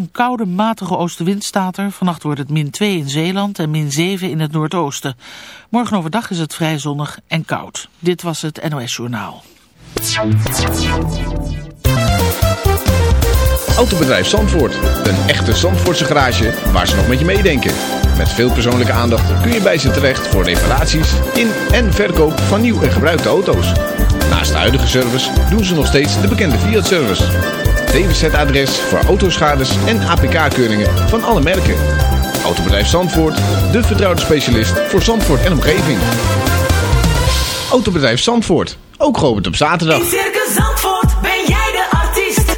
Een koude, matige oostenwind staat er. Vannacht wordt het min 2 in Zeeland en min 7 in het noordoosten. Morgen overdag is het vrij zonnig en koud. Dit was het NOS Journaal. Autobedrijf Zandvoort. Een echte Zandvoortse garage waar ze nog met je meedenken. Met veel persoonlijke aandacht kun je bij ze terecht voor reparaties in en verkoop van nieuw en gebruikte auto's. Naast de huidige service doen ze nog steeds de bekende Fiat-service. DWZ-adres voor autoschades en APK-keuringen van alle merken. Autobedrijf Zandvoort, de vertrouwde specialist voor Zandvoort en omgeving. Autobedrijf Zandvoort, ook geopend op zaterdag. In Circus Zandvoort ben jij de artiest.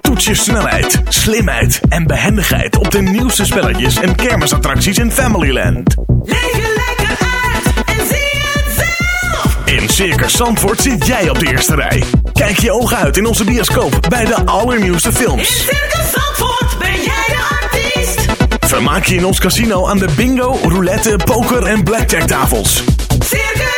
Toets je snelheid, slimheid en behendigheid op de nieuwste spelletjes en kermisattracties in Familyland. Leef je lekker uit en zie het zelf. In Circus Zandvoort zit jij op de eerste rij. Kijk je ogen uit in onze bioscoop bij de allernieuwste In films. Circus Zandvoort ben jij de artiest. Vermaak je in ons casino aan de bingo, roulette, poker en blackjack tafels. Circus.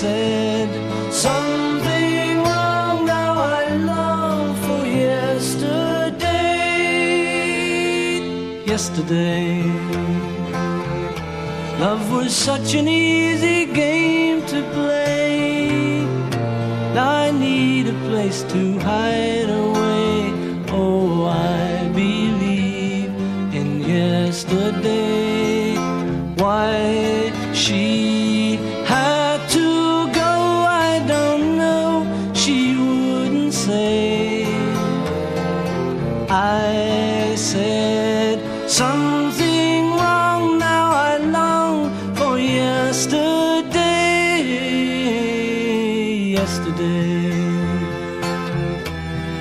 said something wrong. Now I long for yesterday. Yesterday. Love was such an easy game to play. I need a place to hide away. Oh, I believe in yesterday.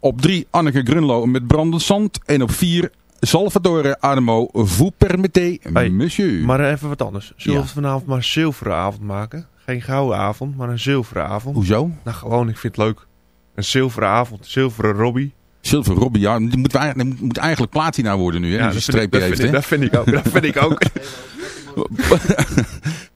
Op 3 Anneke Grunlo met Brandend Zand. En op 4 Salvatore Adamo Vous permettez, Hey, monsieur. Maar even wat anders. Zullen we Ja. vanavond maar een zilveren avond maken? Geen gouden avond, maar een zilveren avond. Hoezo? Nou gewoon, ik vind het leuk. Een zilveren avond, zilveren Robbie. Silver Robbie, ja, die moet, die moet- eigenlijk platina worden nu, hè? Ja, je dat vind, ik, vind heeft, ik, hè? dat vind ik ook. Dat vind ik ook.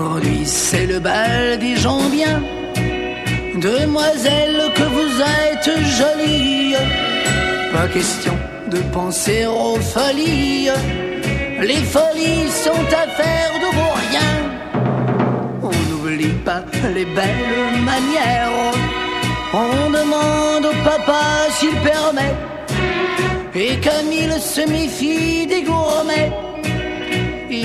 Aujourd'hui c'est le bal des gens bien. Demoiselle que vous êtes jolie. Pas question de penser aux folies. Les folies sont affaires de vos rien. On n'oublie pas les belles manières. On demande au papa s'il permet. Et comme il se méfie des gourmets,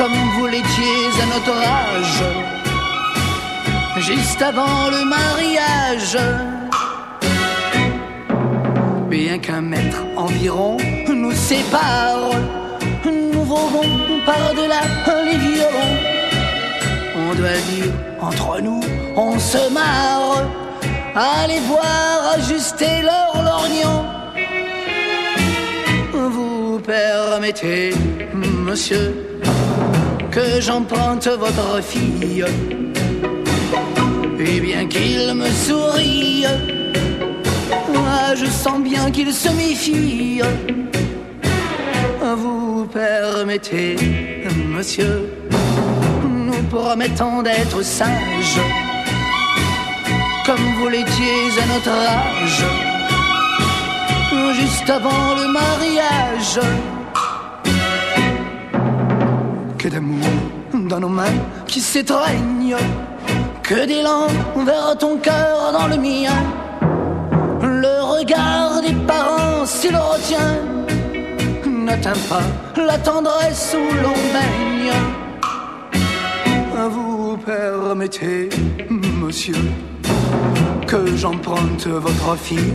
comme vous l'étiez à notre âge, juste avant le mariage. Bien qu'un mètre environ nous sépare, nous volons par-delà les violons. On doit dire, entre nous, on se marre. Allez voir ajuster leur lorgnon. Vous permettez, monsieur, que j'emprunte votre fille. Et bien qu'il me sourie, moi je sens bien qu'il se méfie. Vous permettez, monsieur, nous promettons d'être sages, comme vous l'étiez à notre âge, juste avant le mariage. Que d'amour dans nos mains qui s'étreignent, que d'élan vers ton cœur dans le mien. Le regard des parents, s'il retient, n'atteint pas la tendresse où l'on baigne. Vous permettez, monsieur, que j'emprunte votre fille.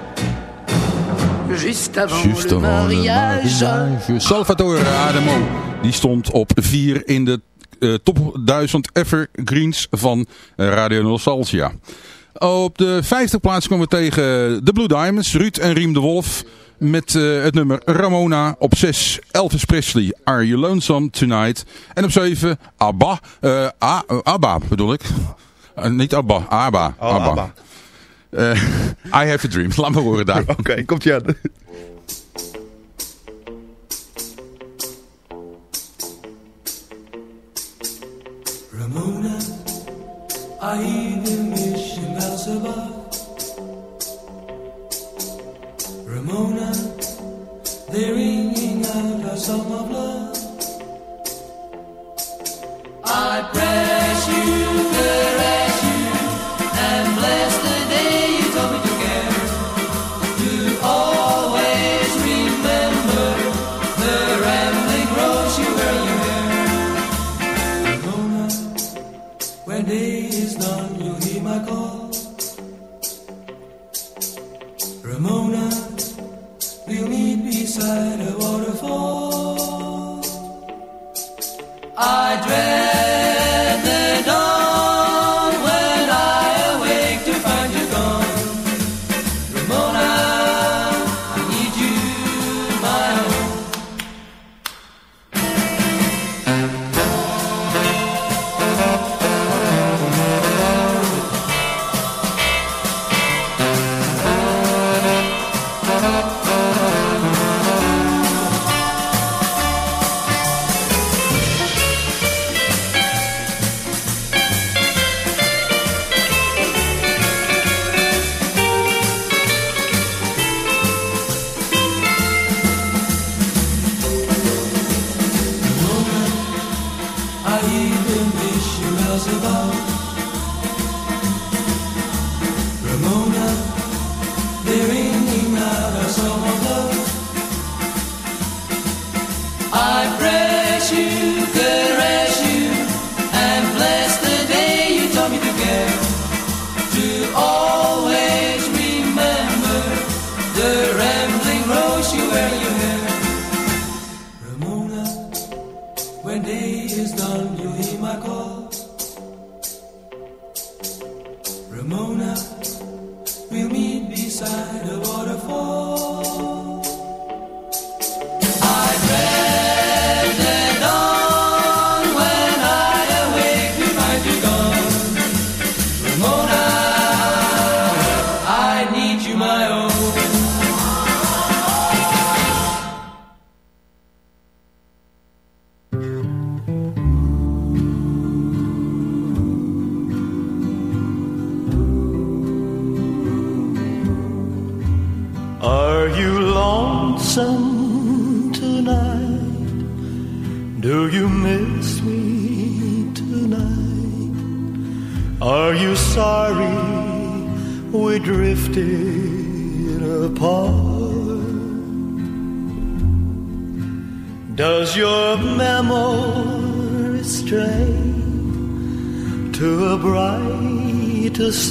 Juste avant le mariage. mariage. Salvatore Adamo. Die stond op 4 in de eh, top 1000 evergreens van eh, Radio Nostalgia. Op de vijfde plaats komen we tegen de Blue Diamonds. Ruud en Riem de Wolf. Met eh, het nummer Ramona. Op 6 Elvis Presley. Are You Lonesome Tonight. En op 7 ABBA. eh, A- eh, ABBA bedoel ik. Niet ABBA. ABBA. Oh, ABBA. Eh, I Have a Dream. Laat me horen daar. Oké, komt ie aan. Ramona, I hear the mission bells above. Ramona, they're ringing out a song of love. I press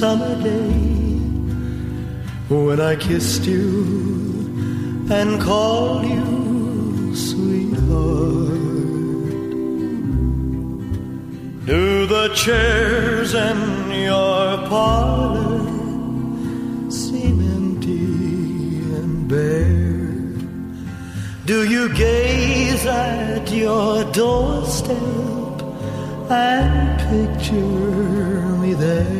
summer day? when I kissed you and called you sweetheart. Do the chairs in your parlor seem empty and bare? Do you gaze at your doorstep and picture me there?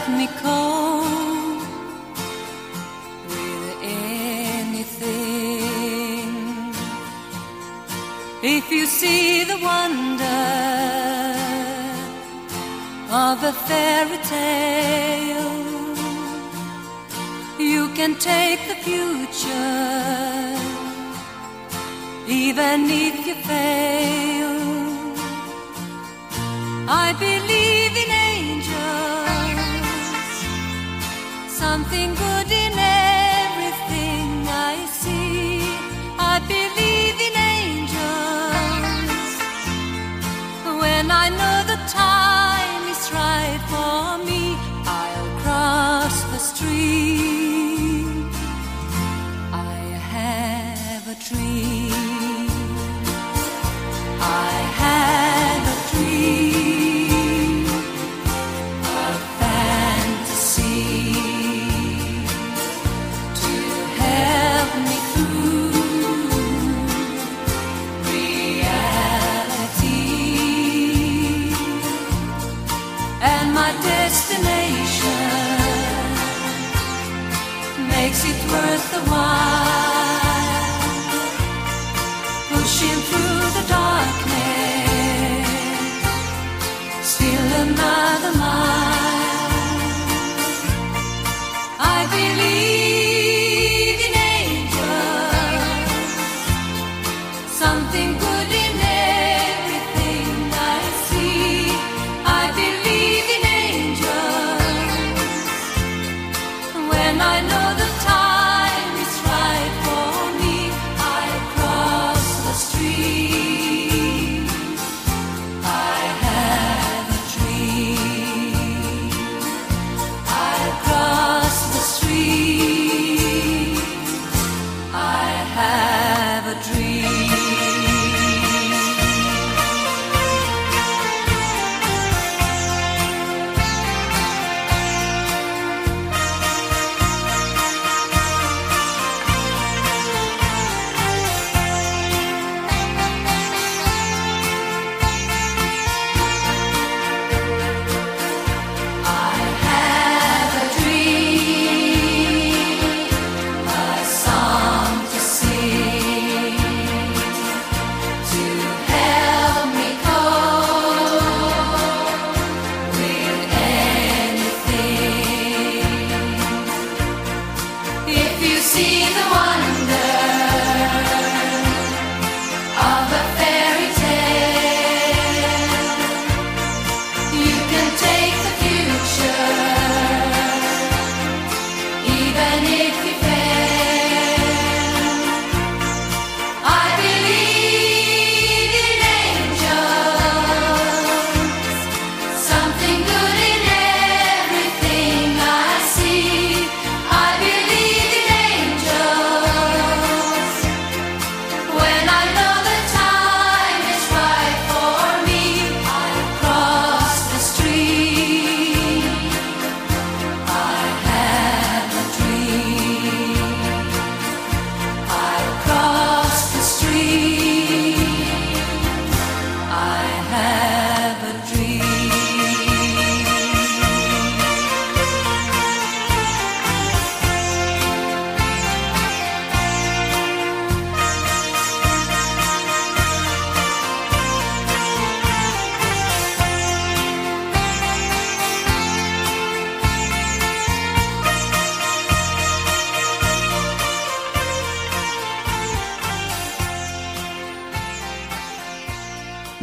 Help me cope with anything. If you see the wonder of a fairy tale. You can take the future, even if you fail. Single. good.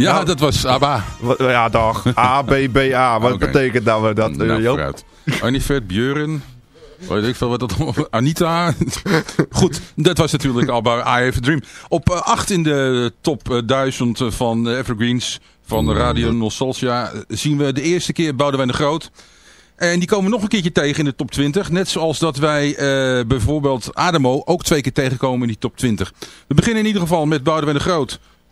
Ja, Nou, dat was ABBA. Ja, dag. A, B, B, A. Wat Oké. betekent dat we dat, eh, Nou, Joop? vooruit. Arnifert, Björn, weet ik veel wat dat Anita. Goed, dat was natuurlijk ABBA, I Have a Dream. Op 8 in de top eh, 1000 van de Evergreens van Radio Nostalgia eh, zien we de eerste keer Boudewijn de Groot. En die komen we nog een keertje tegen in de top 20. Net zoals dat wij eh, bijvoorbeeld Ademo ook twee keer tegenkomen in die top 20. We beginnen in ieder geval met Boudewijn de Groot.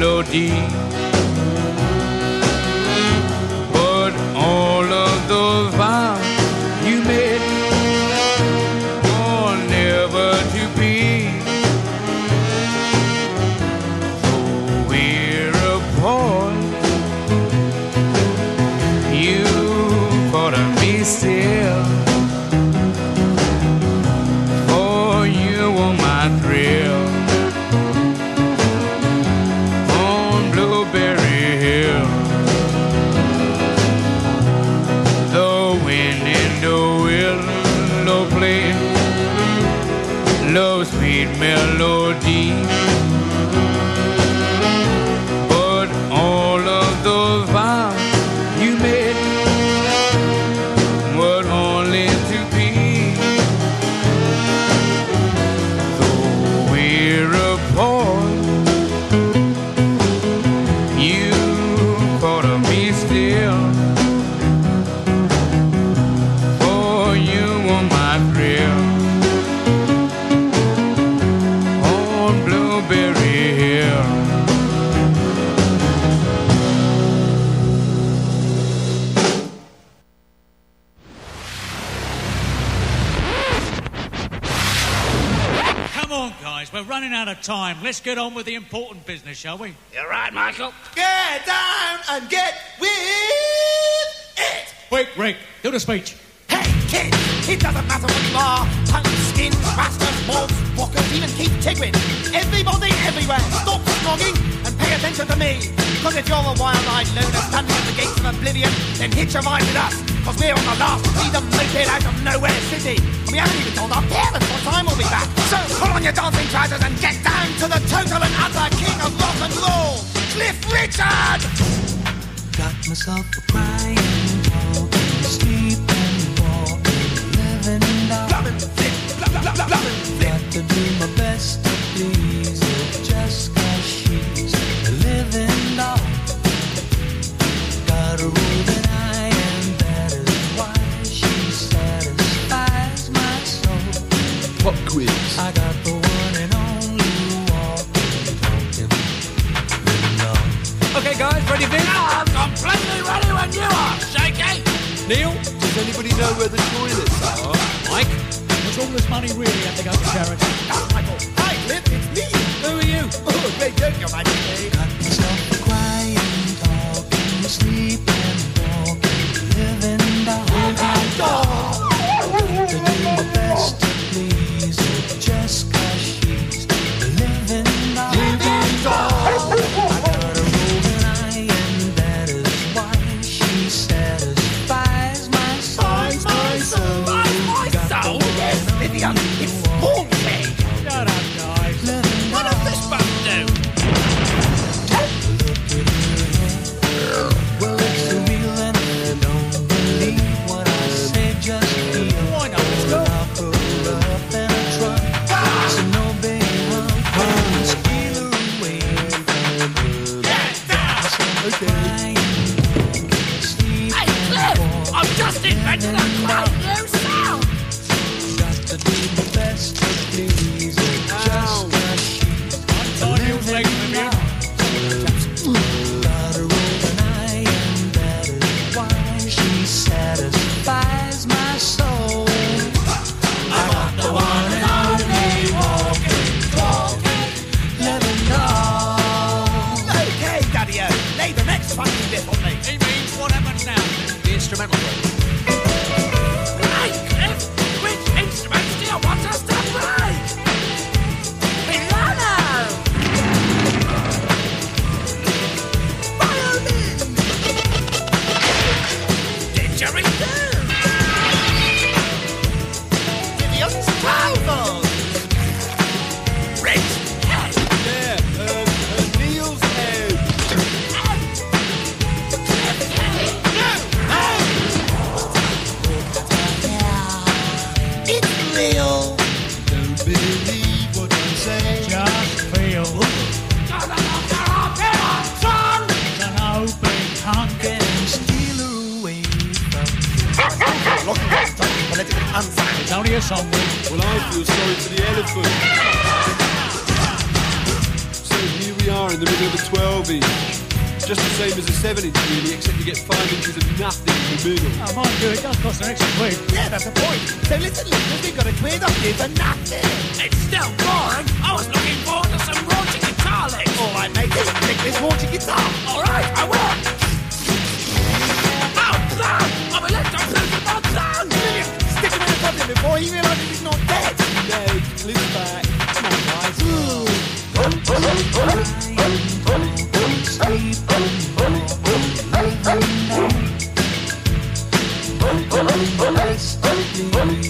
Melody. time. Let's get on with the important business, shall we? You're right, Michael. Get down and get with it. Wait, Rick, do the speech. Hey, kids, it doesn't matter what you are. Punk, skin, bastard, morph, walkers, even keep tiggling. Everybody, everywhere, stop snogging and pay attention to me. Because if you're a wild-eyed loner standing at the gates of oblivion, then hitch a ride with us. Because we're on the last freedom naked out of nowhere city. And we haven't even told our parents what time we'll be back your dolphin trousers and get down to the total and utter king of rock and roll, Cliff Richard! Got myself a crying ball, sleeping ball, living out. Loving, flip, loving, loving, Got to do my best to be. Neil, does anybody know where the toilets are? Oh, Mike, does all this money really have to charity? Michael. Hi, Cliff, it's me. Who are you? Oh, great joke, Your Majesty. Got the best to please Oh.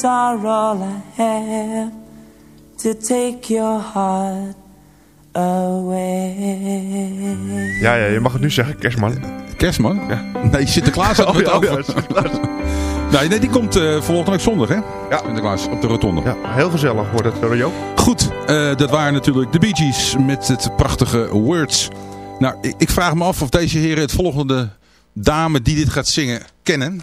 words are all I have to take your heart away. Ja, ja, je mag het nu zeggen, kerstman. Kerstman? Ja. Nee, Sinterklaas had Oh, het ja, over. ja, Sinterklaas. nee, nee, die komt eh volgende week zondag, hè? Ja. Sinterklaas, op de rotonde. Ja, heel gezellig wordt het, Joop. Goed, eh, dat waren natuurlijk de Bee Gees met het prachtige Words. Nou, ik, ik vraag me af of deze heren het volgende dame die dit gaat zingen kennen.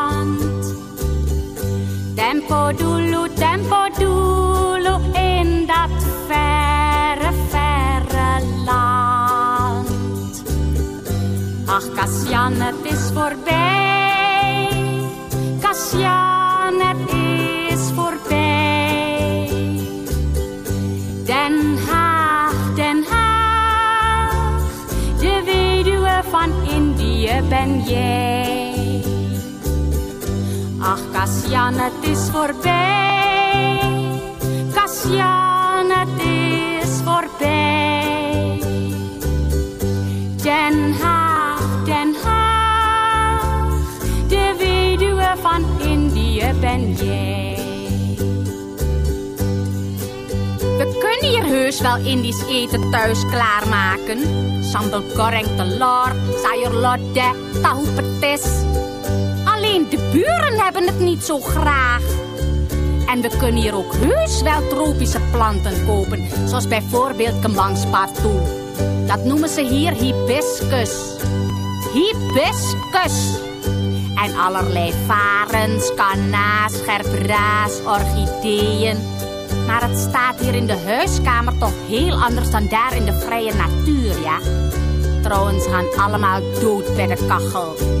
Tempo dulu, tempo dulu in dat verre, verre land. Ach, Kassian, het is voorbij. Kassian, het is voorbij. Den Haag, Den Haag, de weduwe van Indië ben jij. Ach, is voorbij. Kassian, het is voorbij. Den Haag, Den Haag, de weduwe van Indië ben jij. We kunnen hier heus wel Indisch eten thuis klaarmaken. Sambal goreng telur, sayur lodeh, tahu petis. De buren hebben het niet zo graag. En we kunnen hier ook heus wel tropische planten kopen. Zoals bijvoorbeeld kembang spatu. Dat noemen ze hier hibiscus. Hibiscus. En allerlei varens, kanaas, gerbraas, orchideeën. Maar het staat hier in de huiskamer toch heel anders dan daar in de vrije natuur, ja? Trouwens gaan allemaal dood bij de kachel.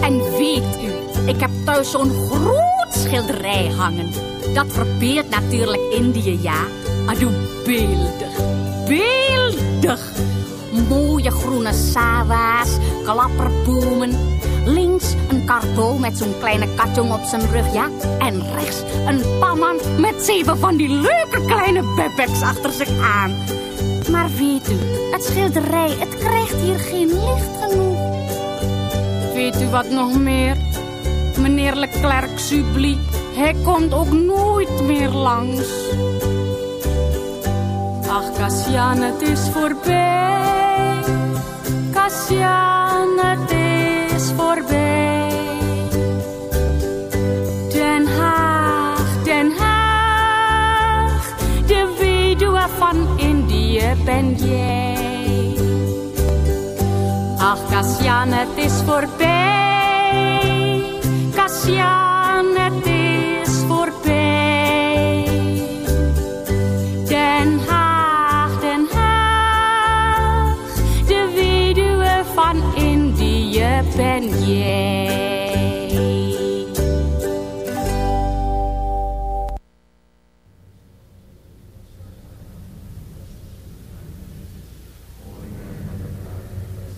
En weet u, ik heb thuis zo'n groot schilderij hangen. Dat verbeeldt natuurlijk Indië, ja. Adoe, beeldig, beeldig. Mooie groene sawa's, klapperbomen. Links een kartoon met zo'n kleine katjong op zijn rug, ja. En rechts een pamman met zeven van die leuke kleine bebeks achter zich aan. Maar weet u, het schilderij, het krijgt hier geen licht genoeg. Weet u wat nog meer? Meneer Leclerc Subli, hij komt ook nooit meer langs. Ach, Kassian, het is voorbij. Kassian, het is voorbij. Ben jij. Ach, Kassian, het is voorbij. Kassian,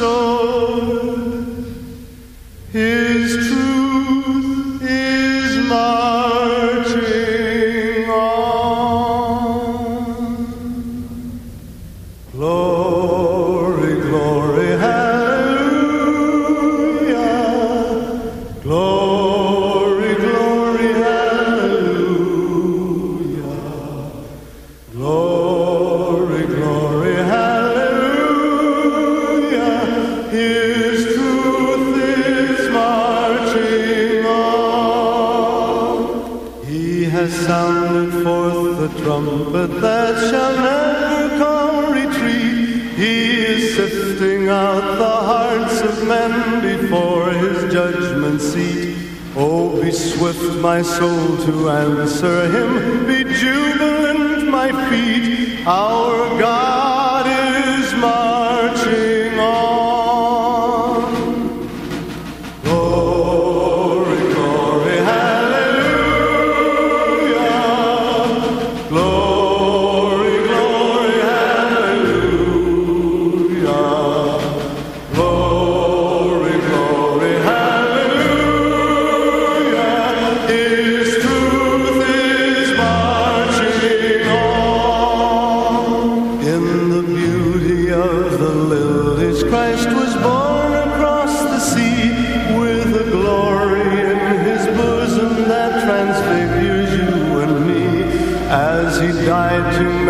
shown his truth. My soul, to answer him. Be jubilant, my feet. Our God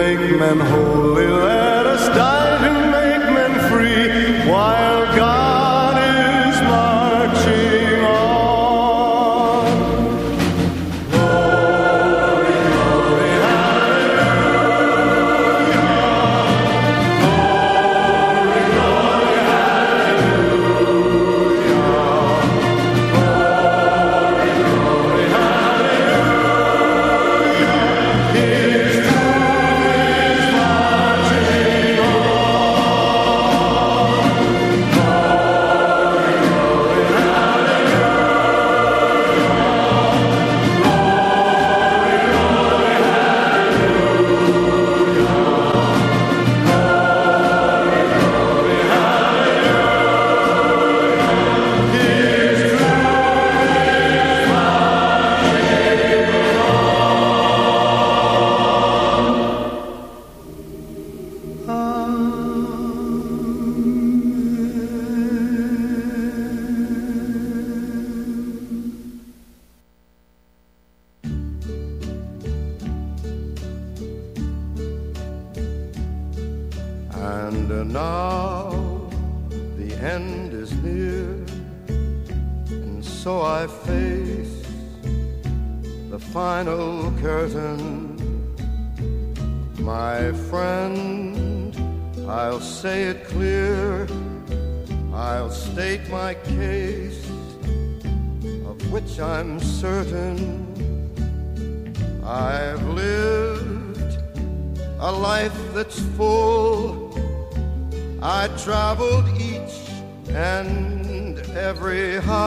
make men holy, let us die to make men free. Why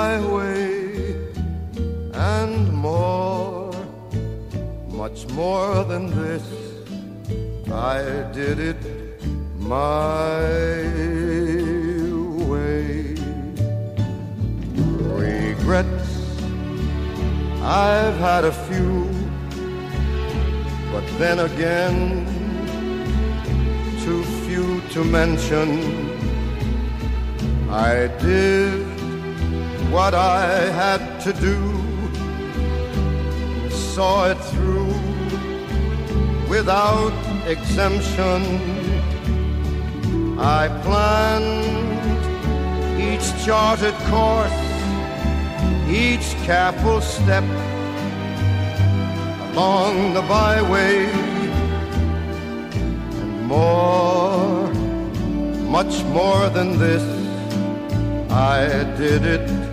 every way and more, much more than this. I did it my way. Regrets, I've had a few, but then again, too few to mention. I did what I had to do, saw it through without exemption. I planned each charted course, each careful step along the byway and more, much more than this. I did it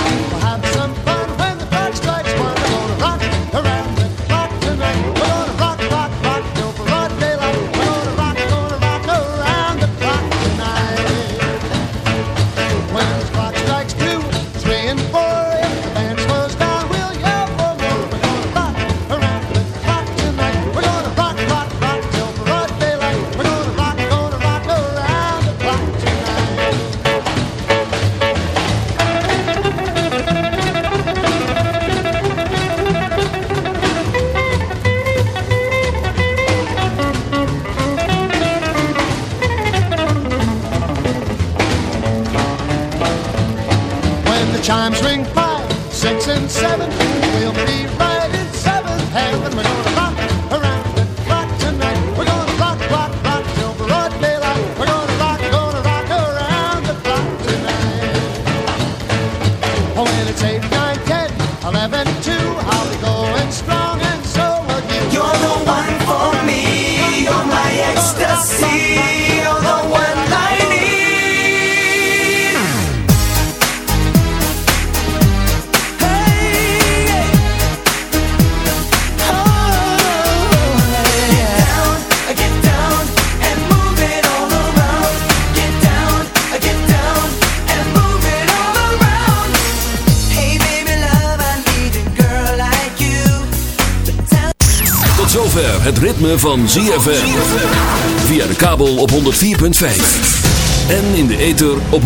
Van ZFM. Via de kabel op 104.5. En in de ether op 106.9.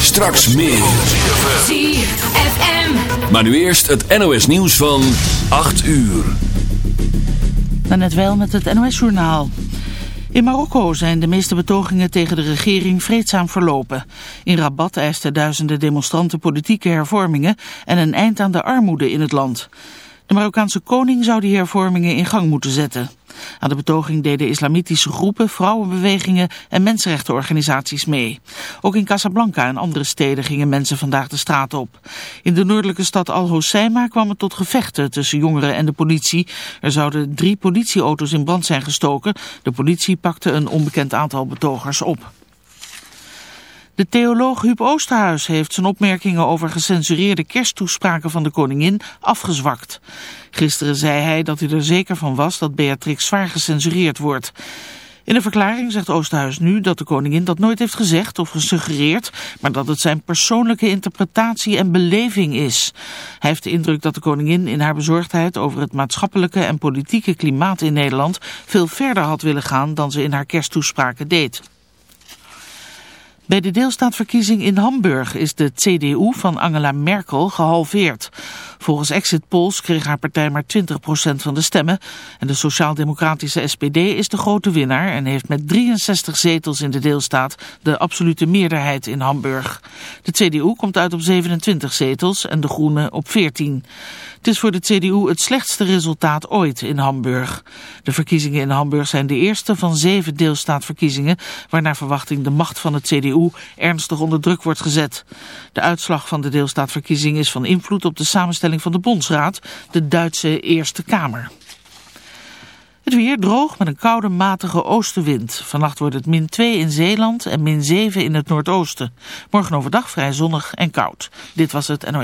Straks meer. ZFM. Maar nu eerst het NOS nieuws van 8 uur. net wel met het NOS-journaal. In Marokko zijn de meeste betogingen tegen de regering vreedzaam verlopen. In Rabat eisten duizenden demonstranten politieke hervormingen en een eind aan de armoede in het land. De Marokkaanse koning zou die hervormingen in gang moeten zetten. Aan de betoging deden islamitische groepen, vrouwenbewegingen en mensenrechtenorganisaties mee. Ook in Casablanca en andere steden gingen mensen vandaag de straat op. In de noordelijke stad Al-Hoceima kwam het tot gevechten tussen jongeren en de politie. Er zouden drie politieauto's in brand zijn gestoken. De politie pakte een onbekend aantal betogers op. De theoloog Huub Oosterhuis heeft zijn opmerkingen over gecensureerde kersttoespraken van de koningin afgezwakt. Gisteren zei hij dat hij er zeker van was dat Beatrix zwaar gecensureerd wordt. In een verklaring zegt Oosterhuis nu dat de koningin dat nooit heeft gezegd of gesuggereerd, maar dat het zijn persoonlijke interpretatie en beleving is. Hij heeft de indruk dat de koningin in haar bezorgdheid over het maatschappelijke en politieke klimaat in Nederland veel verder had willen gaan dan ze in haar kersttoespraken deed. Bij de deelstaatverkiezing in Hamburg is de CDU van Angela Merkel gehalveerd. Volgens exit polls kreeg haar partij maar 20% van de stemmen. En de sociaal-democratische SPD is de grote winnaar en heeft met 63 zetels in de deelstaat de absolute meerderheid in Hamburg. De CDU komt uit op 27 zetels en de Groenen op 14. Het is voor de CDU het slechtste resultaat ooit in Hamburg. De verkiezingen in Hamburg zijn de eerste van zeven deelstaatverkiezingen... waar naar verwachting de macht van het CDU ernstig onder druk wordt gezet. De uitslag van de deelstaatverkiezing is van invloed op de samenstelling van de Bondsraad... de Duitse Eerste Kamer. Het weer droog met een koude matige oostenwind. Vannacht wordt het min 2 in Zeeland en min 7 in het noordoosten. Morgen overdag vrij zonnig en koud. Dit was het NOS.